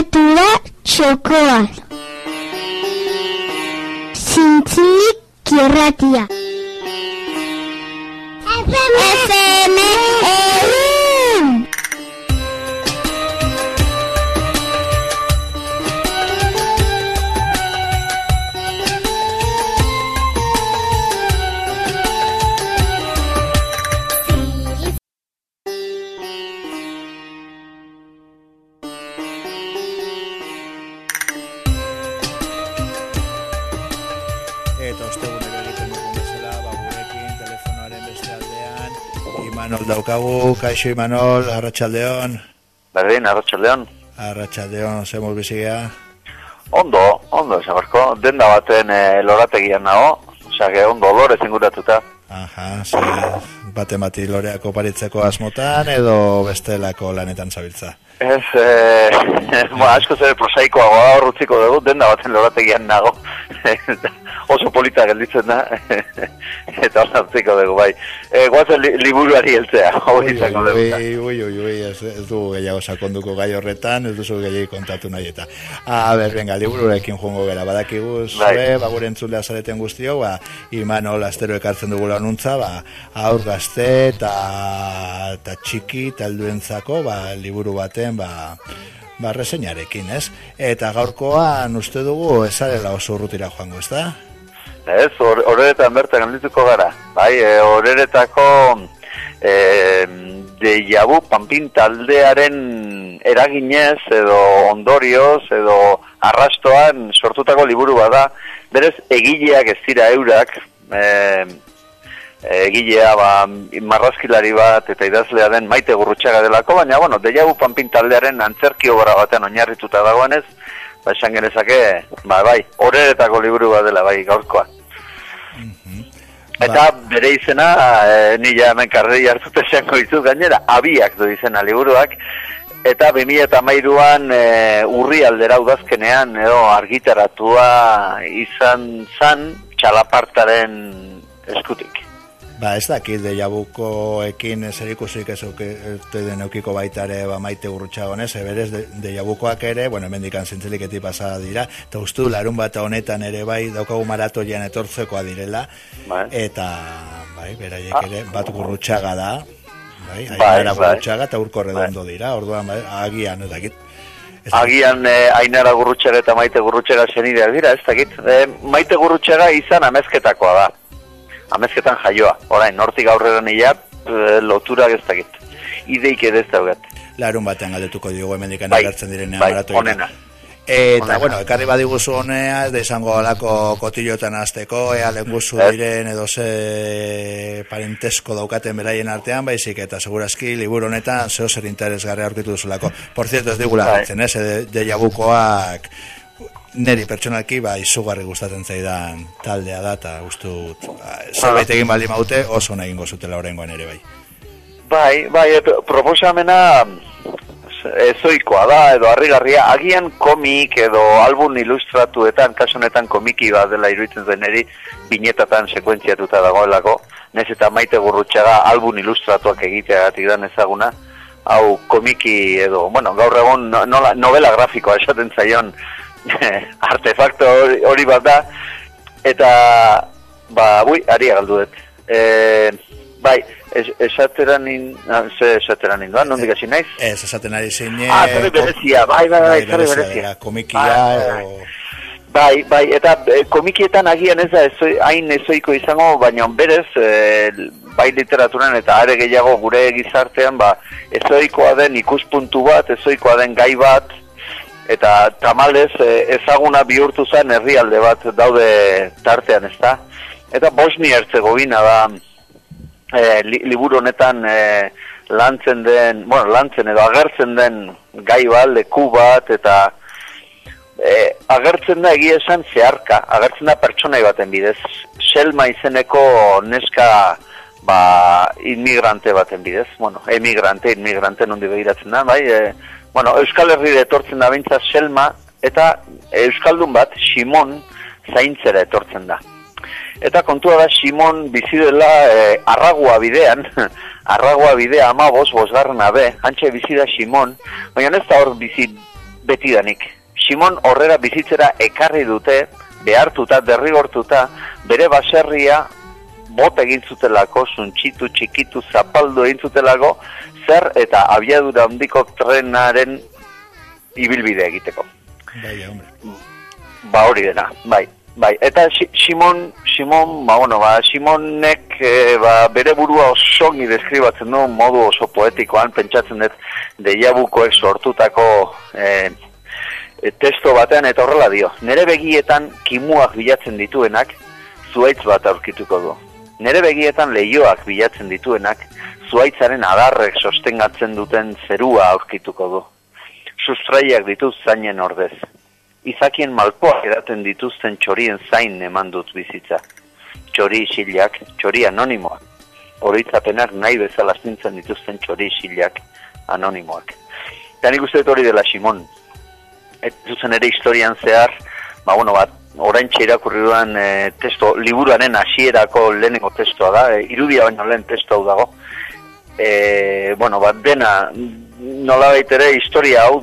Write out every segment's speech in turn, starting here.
literatura txokoa. Zintzilik kirratia. FM Egun! Daukagu, kaixo Imanol, arratsaldeon, Berdin, arratxaldeon. arratsaldeon, zemuz bizigea. Ondo, ondo, esan barko. Denda baten e, lorategian nago. Osea, ondo, lore zinguratuta. Aha, ze, bate mati loreako paritzeko asmotan, edo bestelako lanetan zabiltza. Ez, e, ba, asko zer prosaikoagoa hor utziko dugu, denda baten lorategian nago. Oso polita gelditzen da. Eta hor utziko dugu, bai. E, guazen li, liburuari heltzea, hori izango dugu. Ui, ui, ui, ez, ez dugu gehiago sakonduko gai horretan, ez duzu gehiago kontatu nahi eta. A ber, venga, libururekin joango gara, badakigu Bai. ba, gure entzulea zareten guztio, ba, Imanol astero ekartzen dugula nuntza, ba, aur gazte eta, eta txiki talduentzako, ba, liburu baten, ba, ba, reseñarekin, ez? Eta gaurkoan uste dugu ezarela oso urrutira joango, ez da? Ez, hor- horeretan bertan geldituko gara. Bai, e, horeretako e, deiabu panpin taldearen eraginez edo ondorioz edo arrastoan sortutako liburu bada. Berez, egileak ez dira eurak, e, egilea ba, marrazkilari bat eta idazlea den maite gurrutxaga delako, baina, bueno, deiabu panpin taldearen antzerki obra batean oinarrituta dagoenez, ba, esan genezake, ba, bai, horeretako liburu bat dela, bai, gaurkoa. Eta bere izena, e, nila hemen karrei hartute esango dizu gainera, abiak du izena liburuak, eta 2008an e, urri aldera udazkenean, edo argitaratua izan zan txalapartaren eskutik. Ba, ez dakit de jabukoekin zer ikusik ez uke den eukiko baita ere ba, maite urrutxagonez, eberez de, de jabukoak ere, bueno, emendikan zintzeliketi pasada dira, eta ustu larun bat honetan ere bai daukagu maratoian etortzekoa direla, Bai. eta bai, beraiek ere bat gurrutxaga da, bai, Bai, ainara bai. gurrutxaga eta urko redondo dira, orduan bai, agian, ez dakit. Ez. Agian e, Ainara Gurrutxaga eta Maite Gurrutxaga zenideak dira, ez dakit. E, Maite Gurrutxaga izan amezketakoa da. Amezketan jaioa. Orain, nortik aurrera nila, e, loturak ez dakit. Ideik ere ez daugat. larun batean galdetuko diogu emendikan Bai, agertzen direnean bai, onena. Eta, Onena. bueno, ekarri badiguzu honea, ez da izango alako kotillotan azteko, ea lenguzu diren edo ze parentesko daukaten beraien artean, baizik eta segurazki liburu honetan zeo zer interesgarria aurkitu duzulako. Por cierto, ez digula Bai. ez, de, neri pertsonalki ba izugarri gustatzen zaidan taldea da eta ustut ba, zerbait egin baldin maute oso nahi egingo zutela oraingoan ere bai. Bai, bai, e, proposamena ezoikoa da, edo harrigarria, agian komik edo album ilustratuetan, kasu honetan komiki bat dela iruditzen zen eri, binetatan sekuentziatuta dagoelako, nez eta maite gurrutxaga album ilustratuak egiteagatik dan ezaguna, hau komiki edo, bueno, gaur egon no- nola, novela grafikoa esaten zaion artefakto hori, hori bat da, eta, ba, bui, ari galdu dut. E, bai, es, esateran in, ah, ze esateran induan, nondik hasi naiz? Ez, esaten ari zein Ah, zerri berezia, bai, bai, bai, zerri berezia. komikia Bai, bai, edo... Bai, bai, eta e, komikietan agian ez da ezoi, hain ezoiko izango, baina berez, e, bai literaturan eta are gehiago gure gizartean, ba, ezoikoa den ikuspuntu bat, ezoikoa den gai bat, eta tamalez e, ezaguna bihurtu zen herrialde bat daude tartean, ez da? Eta Bosnia Herzegovina da e, li, liburu honetan e, lantzen den, bueno, lantzen edo agertzen den gai bat, leku bat, eta e, agertzen da egia esan zeharka, agertzen da pertsonai baten bidez. Selma izeneko neska ba, inmigrante baten bidez, bueno, emigrante, inmigrante nondi begiratzen da, bai, e, bueno, Euskal Herri etortzen da bintzat Selma, eta Euskaldun bat, Simon, zaintzera etortzen da. Eta kontua da Simon bizi dela e, arragua bidean, arragua bidea ama bos, bosgarren abe, antxe bizi da Simon, baina ez da hor bizi betidanik. Simon horrera bizitzera ekarri dute, behartuta, derrigortuta, bere baserria bot egin zutelako, suntxitu, txikitu, zapaldu egin zutelako, zer eta abiadura handiko trenaren ibilbide egiteko. Bai, hombre. Ba hori dena, bai. Bai, eta Si- Simon, Simon, ba, bueno, ba, Simonek e, ba, bere burua oso ongi deskribatzen du modu oso poetikoan, pentsatzen dut deiabukoek sortutako e, e, testo batean eta horrela dio. Nere begietan kimuak bilatzen dituenak, zuaitz bat aurkituko du. Nere begietan leioak bilatzen dituenak, zuaitzaren adarrek sostengatzen duten zerua aurkituko du. Sustraiak dituz zainen ordez. Izakien malpoak edaten dituzten txorien zain eman dut bizitza. Txori isilak, txori anonimoak. Oroitzapenak nahi bezala zintzen dituzten txori isilak anonimoak. Eta nik uste hori dela Simon. Et zuzen ere historian zehar, ba, bueno, bat, orain irakurri duan e, testo, liburuaren hasierako lehenengo testoa da, e, irudia baino lehen testo hau dago. E, bueno, bat, dena, nola ere historia hau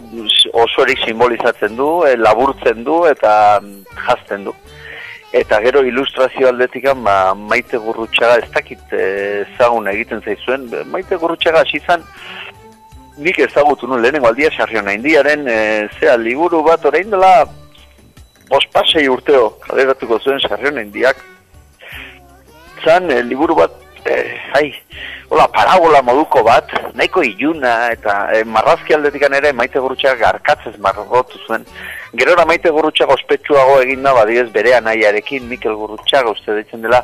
osorik simbolizatzen du, e, laburtzen du eta mm, jazten du. Eta gero ilustrazio aldetikan ba, maite gurrutxaga ez dakit eh, ezagun egiten zaizuen, maite gurrutxaga hasi izan nik ezagutu nuen lehenengo aldia sarriona indiaren e, zea liburu bat orain dela bospasei urteo kaleratuko zuen sarriona indiak zan e, liburu bat e, ai, hola, parabola moduko bat, nahiko iluna eta e, marrazki aldetikan ere maite gurutxak garkatzez marrotu zuen. Gerora maite gurutxak ospetsuago eginda badiez bere anaiarekin Mikel Gurutxaga uste ditzen dela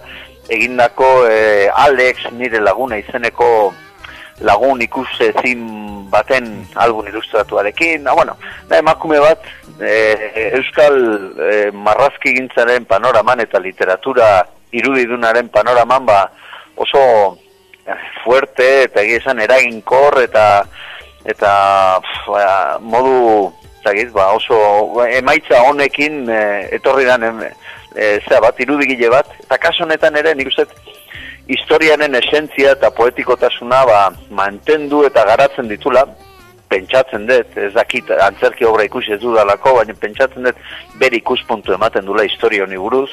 egindako e, Alex nire laguna izeneko lagun ikus ezin baten album ilustratuarekin, ah, bueno, da emakume bat e, Euskal e, marrazki gintzaren panoraman eta literatura irudidunaren panoraman ba, oso eh, fuerte eta egia esan eraginkor eta eta pf, ba, modu zagiz, ba, oso emaitza honekin e, etorri dan e, zera bat, irudigile bat, eta kaso honetan ere nik uste historiaren esentzia eta poetikotasuna ba, mantendu eta garatzen ditula, pentsatzen dut, ez dakit antzerki obra ikusi ez dudalako, baina pentsatzen dut bere ikuspuntu ematen dula historia honi buruz,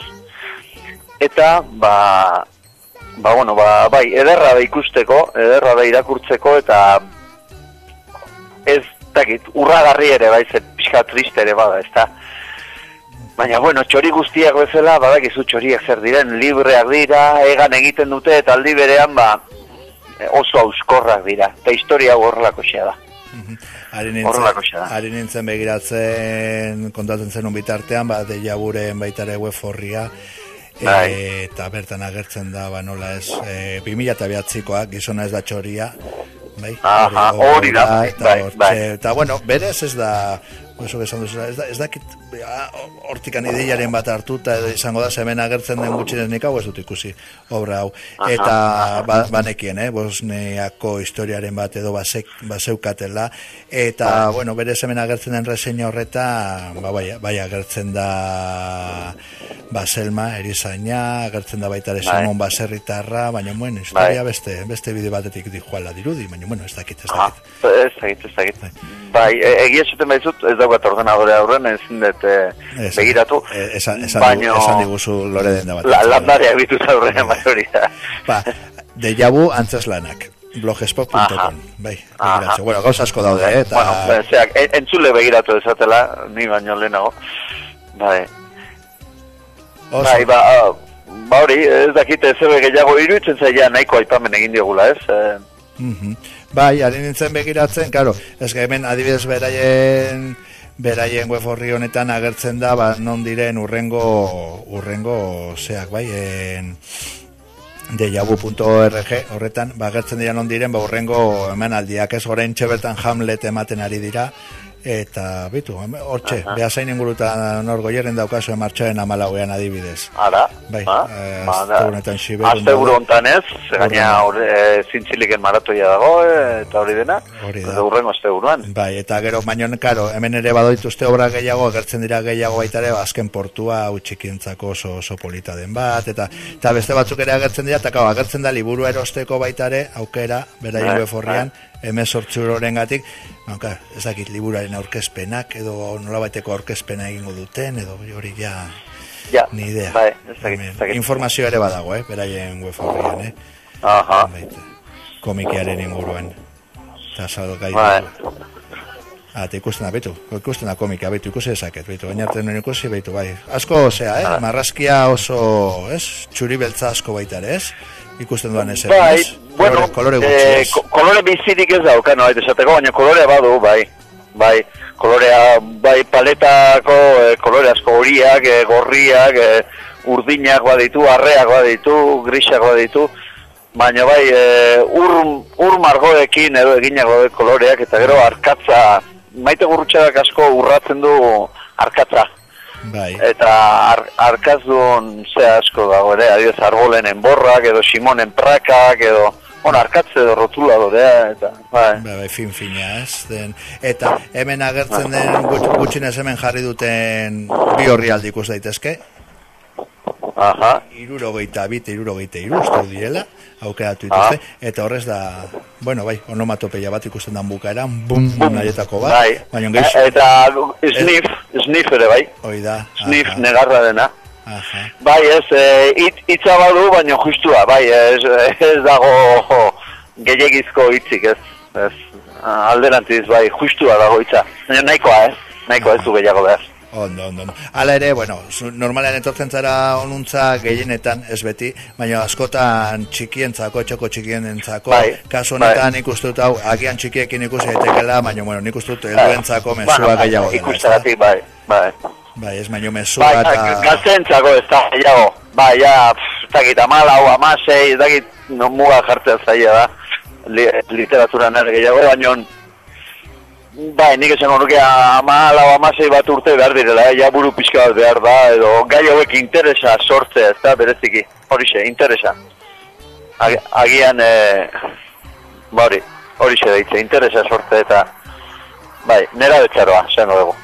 eta ba, ba, bueno, ba, bai, ederra da ikusteko, ederra da irakurtzeko, eta ez dakit, urragarri ere, bai, ze pixka triste ere bada, ez da. Baina, bueno, txori guztiak bezala, badakizu txoriak zer diren, libreak dira, egan egiten dute, eta aldi berean, ba, oso auskorrak dira, eta historia hau horrelako xa da. ari nintzen begiratzen kontatzen zenun bitartean, ba, deia buren baitare web horria, Bai. eta bertan agertzen da, ba, nola ez, e, 2000 eta behatzikoa, gizona ez da txoria, bai? Aha, hori da, eta, bai, hortxe- bai. eta bueno, berez ez da, oso esan duzu, ez da, ez dakit, ah, hortikan ideiaren bat hartuta izango da, hemen agertzen den gutxinez nik hau ez dut ikusi obra hau. Eta ba, banekien, eh, Bosniako historiaren bat edo basek, baseukatela, eta, Bai. bueno, bere hemen agertzen den reseña horreta, ba, bai, bai agertzen da ba, Selma, erizaina, agertzen da baita ere Bai. Simon Baserritarra, baina, bueno, historia Bai. beste, beste bide batetik dijoala dirudi, baina, bueno, ez dakit, ez dakit. ez dakit, ez dakit. Bai, e- egia esaten baizut, ez daukat ordenadore aurren, ezin dut eh, Ez- begiratu. eh, Esan, esan, baino, esan diguzu lore den da bat. la, landareak ditut aurrean, bai hori da. Ba, dejabu antzeslanak, blogspot.com, bai, begiratze. Bueno, gauza asko daude, eh, eta... Bueno, zeak, en- entzule begiratu ezatela, ni baino lehenago. Bai, oso, bai, ba, ah, ba hori, ez dakite zebe gehiago iruditzen zaila nahiko aipamen egin diogula, ez? Eh, Mhm. Bai, ari nintzen begiratzen, karo, ez hemen adibidez beraien beraien web horri honetan agertzen da, ba, non diren urrengo urrengo zeak, bai, en dejabu.org horretan, ba, agertzen dira non diren, ba, urrengo emanaldiak ez orain bertan Hamlet ematen ari dira, eta bitu, hortxe, Aha. behazain ingurutan nor goierren daukazu martxoen amalauean adibidez. Ara, Bai, ba, eh, ba, azte honetan Siberun Azte buru dago. hontan ez, gaina e, zintziliken maratoia dago, e, eta hori dena, Hori da. urrengo azte buruan. Bai, eta gero, baino, karo, hemen ere badoituzte obra gehiago, agertzen dira gehiago baita ere, ba, azken portua, hau txikientzako oso, oso polita den bat, eta, eta beste batzuk ere agertzen dira, eta kau, agertzen da liburu erosteko baita ere, aukera, beraien Bai, euroren gatik, Nonka, ez dakit liburaren aurkezpenak edo nolabaiteko aurkezpena egingo duten edo hori ja Ja, ni idea. bai, ez dakit, ez dakit. Informazio ere badago, eh, beraien web horrian, eh. Aha, komikiaren inguruan. Eta salgai. bai. Ah, te ikusten da, betu, ikusten da komika, betu, ikusi ezaket, betu, baina arte nuen ikusi, betu, bai. Asko, osea, eh, Ah. marrazkia oso, ez, txuri beltza asko baita ere, ez? Ikusten duan ez, Bai, ez? Bueno, kolore, kolore gutxi, eh, kolore bizirik ez dauka, no, esateko, baina kolorea badu, bai. Bai, kolorea, bai, paletako, eh, kolore asko horiak, eh, gorriak, eh, urdinak baditu, arreak baditu, grisak baditu, baina bai, eh, ur, ur margoekin edo eginak daude koloreak, eta gero arkatza, maite gurrutxarak asko urratzen du arkatza. Bai, Eta ar, arkazdun ze asko dago ere, adioz arbolen enborrak, edo simonen prakak, edo, bueno, arkatze edo rotuladodea, eta, bai. bai, fin fina, ez? Den, eta hemen agertzen den gutx, gutxinez hemen jarri duten bi horri aldi ikus daitezke, Aha, irurogeita bite, irurogeita iru, uste dut direla, aukeratu dituzte, eta horrez da, bueno, bai, onomatopeia bat ikusten dan bukaeran, bum, nahietako bat, bai. baina E- gehiz, Eta sniff, sniff ere, bai. hoi da, Sniff aha, negarra dena. Aha, Bai, ez, e, it, itza badu, baina justua, bai, ez, ez dago jo, gehiagizko hitzik, ez, ez, alderantziz, bai, justua dago hitza. Baina nahikoa, ez, nahikoa ez du gehiago behar. ondo, ondo, ondo. Hala ere, bueno, normalean etortzen zara onuntza gehienetan, ez beti, baina askotan txikientzako, txoko txikienentzako, Bai, kasu bai. honetan nik uste dut hau, agian txikiekin ikusi daitekela, baina, bueno, nik uste dut helduentzako mesua Bueno, gehiago dela? Ikusteratik, bai, bai. Bai, ez baino mesua Bai, eta... gaztentzako ez da, gehiago. Bai, ja, ez dakit, amalau, amasei, ez dakit, no, muga jartzea zaila da, li, literaturan ere gehiago, baina, bai, nik esango nuke amalau, amasei bat urte behar direla, eh, ja buru pixka bat behar da, edo gai hauek interesa sortzea, ez da, bereziki, horixe, interesa. Ag, agian, e, ba hori, horixe deitze, interesa sortzea eta, bai, nera betxaroa, esango dugu.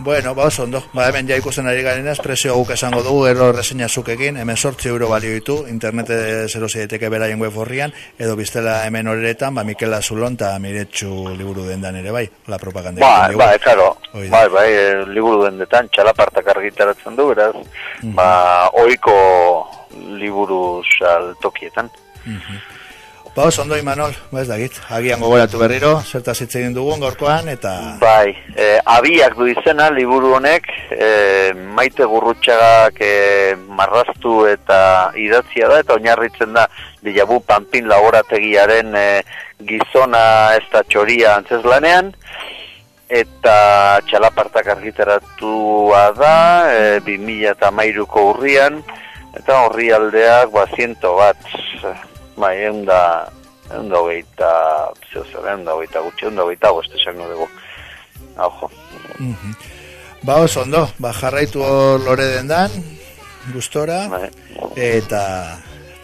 Bueno, ba oso ondo. Ba, hemen ja ikusten ari garenez, presio guk esango dugu, ero reseña zukekin, hemen sortzi euro balio ditu, internete zero zieteke beraien web horrian, edo biztela hemen horretan, ba, Mikel Azulon eta Miretsu liburu dendan ere bai, la propaganda. Bai, egiten bai, diogu. karo, Hoi da. bai, bai, e, liburu dendetan, txalapartak argitaratzen du, beraz, Mhm. ba, oiko liburu saltokietan. Ba, oso ondo, Imanol, ba ez dakit, agian gogoratu berriro, zertaz hitz egin dugun gaurkoan, eta... Bai, e, abiak du izena liburu honek, e, maite gurrutxagak e, marraztu eta idatzia da, eta oinarritzen da bilabu panpin laborategiaren e, gizona ez da txoria antzeslanean, eta txalapartak argitaratua da, e, 2000 eta mairuko urrian, eta horri aldeak, ba, ziento bat, bai, egun da, egun da hogeita, zeo zer, egun da hogeita gutxi, egun da hogeita bost esango dugu. Ojo. Mhm. Ba, oso ondo, ba, jarraitu lore dendan, gustora, Bai. eta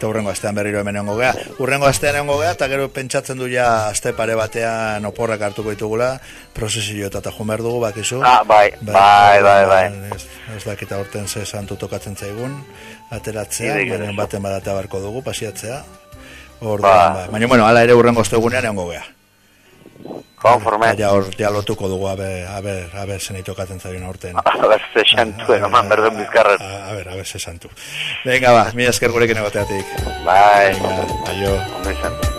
eta urrengo astean berriro hemen egongo gea. Urrengo astean egongo gea, eta gero pentsatzen du ja aste pare batean oporrak hartuko ditugula, prozesio eta eta behar dugu, bakizu. Ah, bai, bai, bai, bai. Ez, ez dakita urten ze santu tokatzen zaigun, ateratzea, baten badatea barko dugu, pasiatzea. Orduan, Ba. ba. Baina, bueno, ala ere urrengo ostegunean egongo gea. Konforme. Ja hor ja lotuko dugu, aber, aber, aber zenei tokatzen zaigun aurten. A ber, ze xantu, eman berden bizkarren. A, a ver, a ver, se santu. Venga, ba, mi esker gurekin egoteatik. Bai, Venga, aio. ondo izan.